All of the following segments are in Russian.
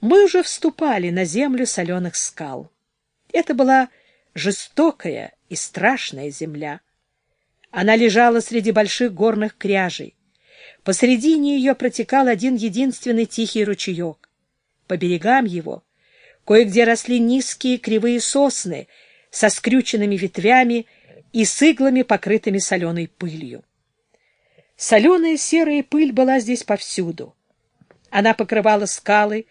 Мы уже вступали на землю соленых скал. Это была жестокая и страшная земля. Она лежала среди больших горных кряжей. Посредине ее протекал один единственный тихий ручеек. По берегам его кое-где росли низкие кривые сосны со скрюченными ветвями и с иглами, покрытыми соленой пылью. Соленая серая пыль была здесь повсюду. Она покрывала скалы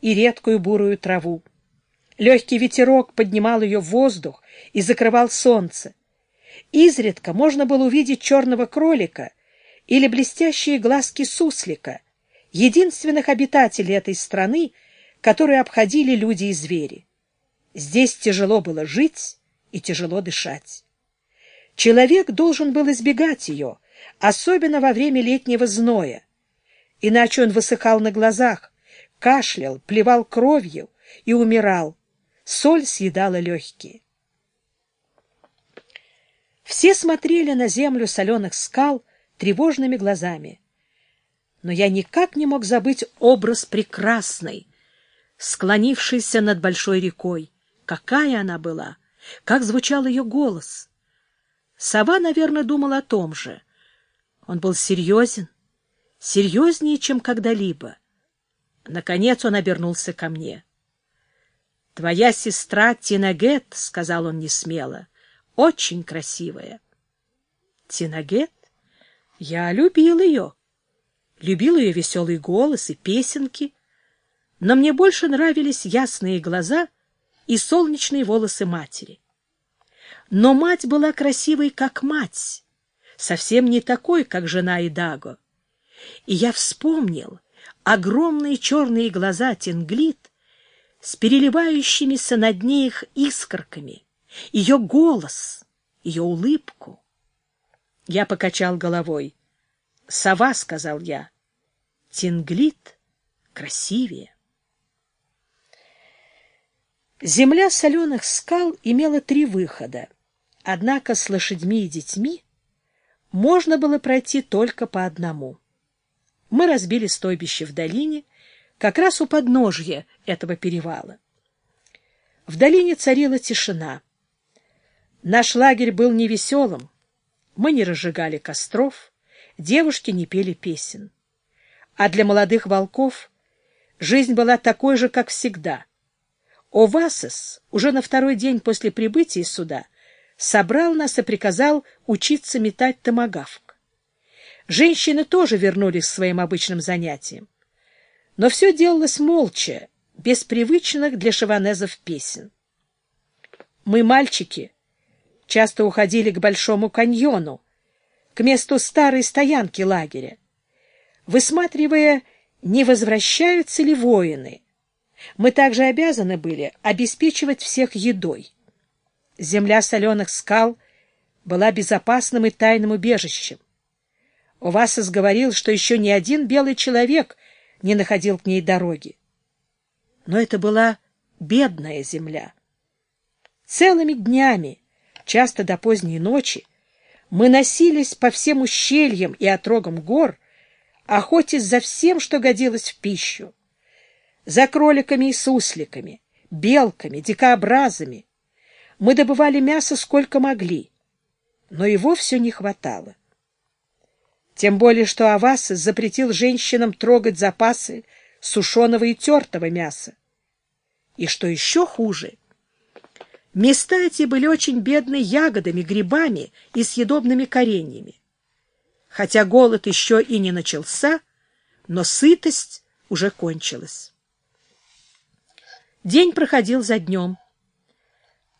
и редкую бурую траву. Легкий ветерок поднимал ее в воздух и закрывал солнце. Изредка можно было увидеть черного кролика или блестящие глазки суслика, единственных обитателей этой страны, которые обходили люди и звери. Здесь тяжело было жить и тяжело дышать. Человек должен был избегать ее, особенно во время летнего зноя, иначе он высыхал на глазах, кашлял, плевал кровью и умирал. Соль съедала легкие. Все смотрели на землю соленых скал тревожными глазами. Но я никак не мог забыть образ прекрасной, склонившейся над большой рекой. Какая она была! Как звучал ее голос! Сова, наверное, думал о том же. Он был серьезен, серьезнее, чем когда-либо. Наконец он обернулся ко мне. — Твоя сестра Тинагет, — сказал он несмело, — очень красивая. — Тинагет? Я любил ее. Любил ее веселый голос и песенки. Но мне больше нравились ясные глаза и солнечные волосы матери. Но мать была красивой, как мать, совсем не такой, как жена Идаго. И я вспомнил огромные черные глаза Тинглит с переливающимися на дне их искорками, ее голос, ее улыбку. Я покачал головой. «Сова», — сказал я. «Тинглит красивее». Земля соленых скал имела три выхода, однако с лошадьми и детьми можно было пройти только по одному. Мы разбили стойбище в долине, как раз у подножья этого перевала. В долине царила тишина. Наш лагерь был невеселым, мы не разжигали костров, девушки не пели песен. А для молодых волков жизнь была такой же, как всегда. Овасес уже на второй день после прибытия сюда собрал нас и приказал учиться метать томагавк. Женщины тоже вернулись к своим обычным занятиям. Но все делалось молча, без привычных для шаванезов песен. Мы, мальчики, часто уходили к Большому каньону, к месту старой стоянки лагеря, высматривая, не возвращаются ли воины. Мы также обязаны были обеспечивать всех едой. Земля соленых скал была безопасным и тайным убежищем. Увасос говорил, что еще ни один белый человек не находил к ней дороги. Но это была бедная земля. Целыми днями часто до поздней ночи, мы носились по всем ущельям и отрогам гор, охотясь за всем, что годилось в пищу. За кроликами и сусликами, белками, дикообразами. Мы добывали мясо сколько могли, но его все не хватало. Тем более, что Авас запретил женщинам трогать запасы сушеного и тертого мяса. И что еще хуже — Места эти были очень бедны ягодами, грибами и съедобными кореньями. Хотя голод еще и не начался, но сытость уже кончилась. День проходил за днем.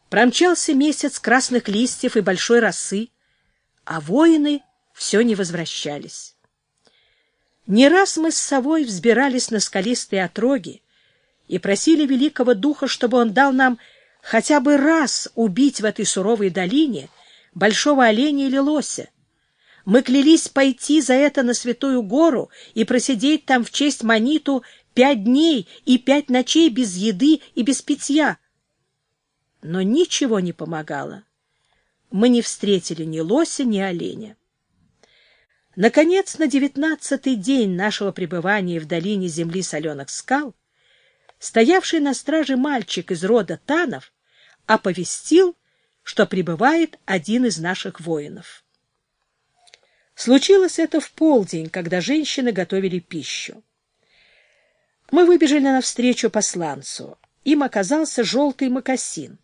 Промчался месяц красных листьев и большой росы, а воины все не возвращались. Не раз мы с совой взбирались на скалистые отроги и просили великого духа, чтобы он дал нам хотя бы раз убить в этой суровой долине большого оленя или лося. Мы клялись пойти за это на Святую Гору и просидеть там в честь Маниту пять дней и пять ночей без еды и без питья. Но ничего не помогало. Мы не встретили ни лося, ни оленя. Наконец, на девятнадцатый день нашего пребывания в долине земли соленых скал стоявший на страже мальчик из рода Танов оповестил, что прибывает один из наших воинов. Случилось это в полдень, когда женщины готовили пищу. Мы выбежали навстречу посланцу. Им оказался желтый мокасин.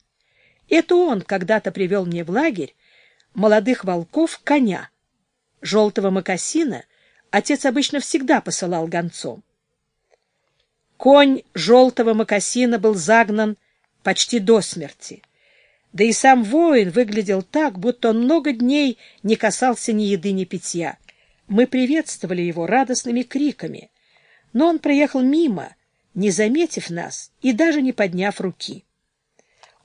Это он когда-то привел мне в лагерь молодых волков коня. Желтого мокасина отец обычно всегда посылал гонцом. Конь желтого мокасина был загнан почти до смерти. Да и сам воин выглядел так, будто он много дней не касался ни еды, ни питья. Мы приветствовали его радостными криками, но он проехал мимо, не заметив нас и даже не подняв руки.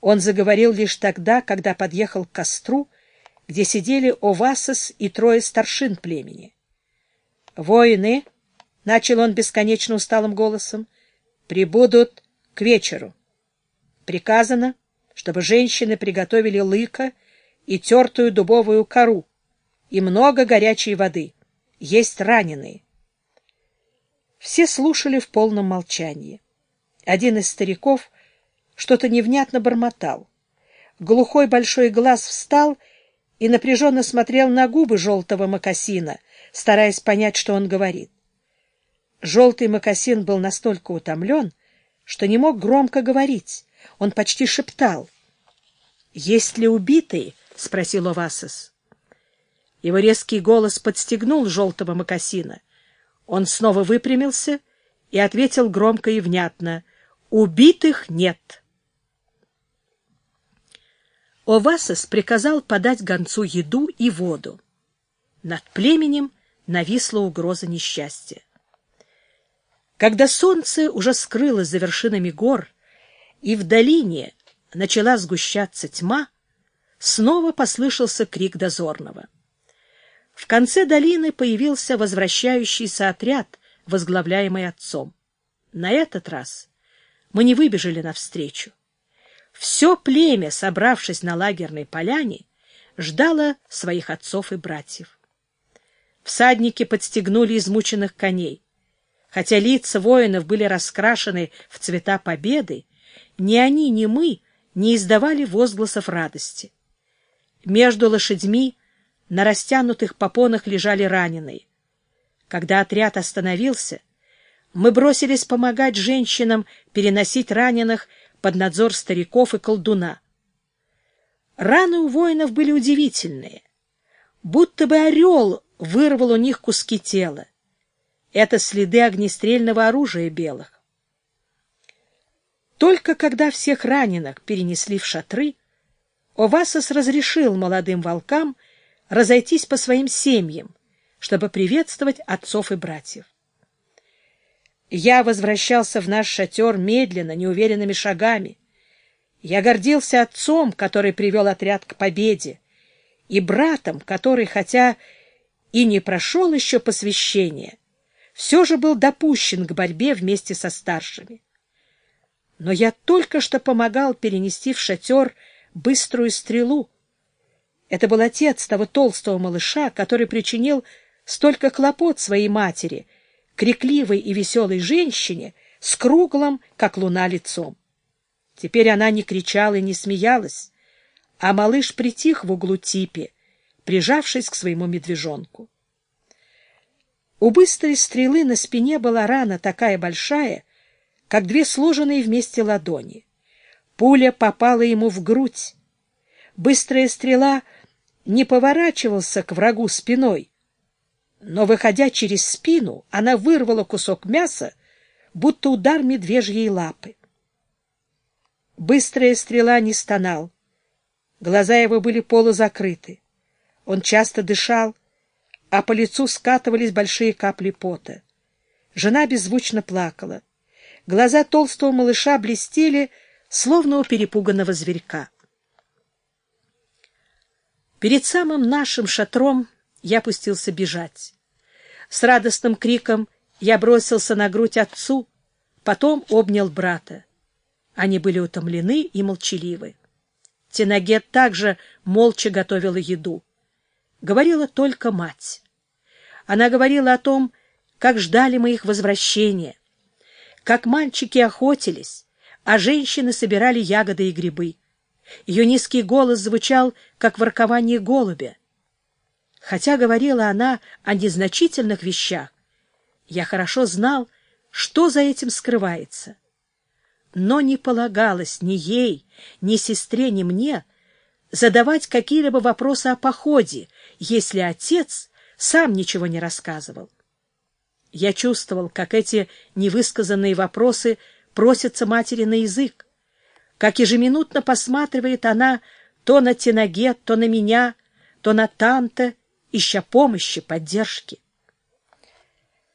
Он заговорил лишь тогда, когда подъехал к костру, где сидели Овасос и трое старшин племени. «Воины», — начал он бесконечно усталым голосом, — «прибудут к вечеру. Приказано, чтобы женщины приготовили лыка и тертую дубовую кору и много горячей воды. Есть раненые». Все слушали в полном молчании. Один из стариков что-то невнятно бормотал. Глухой большой глаз встал и напряженно смотрел на губы желтого мокасина, стараясь понять, что он говорит. Желтый мокасин был настолько утомлен, что не мог громко говорить. Он почти шептал. — Есть ли убитые? — спросил Овасос. Его резкий голос подстегнул желтого мокасина. Он снова выпрямился и ответил громко и внятно. — Убитых нет. Овасос приказал подать гонцу еду и воду. Над племенем нависла угроза несчастья. Когда солнце уже скрылось за вершинами гор, и в долине начала сгущаться тьма, снова послышался крик дозорного. В конце долины появился возвращающийся отряд, возглавляемый отцом. На этот раз мы не выбежали навстречу. Все племя, собравшись на лагерной поляне, ждало своих отцов и братьев. Всадники подстегнули измученных коней. Хотя лица воинов были раскрашены в цвета победы, ни они, ни мы не издавали возгласов радости. Между лошадьми на растянутых попонах лежали раненые. Когда отряд остановился, мы бросились помогать женщинам переносить раненых под надзор стариков и колдуна. Раны у воинов были удивительные, будто бы орел вырвал у них куски тела. Это следы огнестрельного оружия белых. Только когда всех раненых перенесли в шатры, Овасос разрешил молодым волкам разойтись по своим семьям, чтобы приветствовать отцов и братьев. Я возвращался в наш шатер медленно, неуверенными шагами. Я гордился отцом, который привел отряд к победе, и братом, который, хотя и не прошел еще посвящение, все же был допущен к борьбе вместе со старшими. Но я только что помогал перенести в шатер быструю стрелу. Это был отец того толстого малыша, который причинил столько хлопот своей матери — крикливой и веселой женщине с круглым, как луна, лицом. Теперь она не кричала и не смеялась, а малыш притих в углу типи, прижавшись к своему медвежонку. У быстрой стрелы на спине была рана такая большая, как две сложенные вместе ладони. Пуля попала ему в грудь. Быстрая стрела не поворачивался к врагу спиной, но, выходя через спину, она вырвала кусок мяса, будто удар медвежьей лапы. Быстрая стрела не стонал. Глаза его были полузакрыты. Он часто дышал, а по лицу скатывались большие капли пота. Жена беззвучно плакала. Глаза толстого малыша блестели, словно у перепуганного зверька. Перед самым нашим шатром я пустился бежать. С радостным криком я бросился на грудь отцу, потом обнял брата. Они были утомлены и молчаливы. Тенагет также молча готовила еду. Говорила только мать. Она говорила о том, как ждали мы их возвращения, как мальчики охотились, а женщины собирали ягоды и грибы. Ее низкий голос звучал, как воркование голубя. Хотя говорила она о незначительных вещах, я хорошо знал, что за этим скрывается. Но не полагалось ни ей, ни сестре, ни мне задавать какие-либо вопросы о походе, если отец сам ничего не рассказывал. Я чувствовал, как эти невысказанные вопросы просятся матери на язык, как ежеминутно посматривает она то на Тенаге, то на меня, то на Танта, ища помощи, поддержки.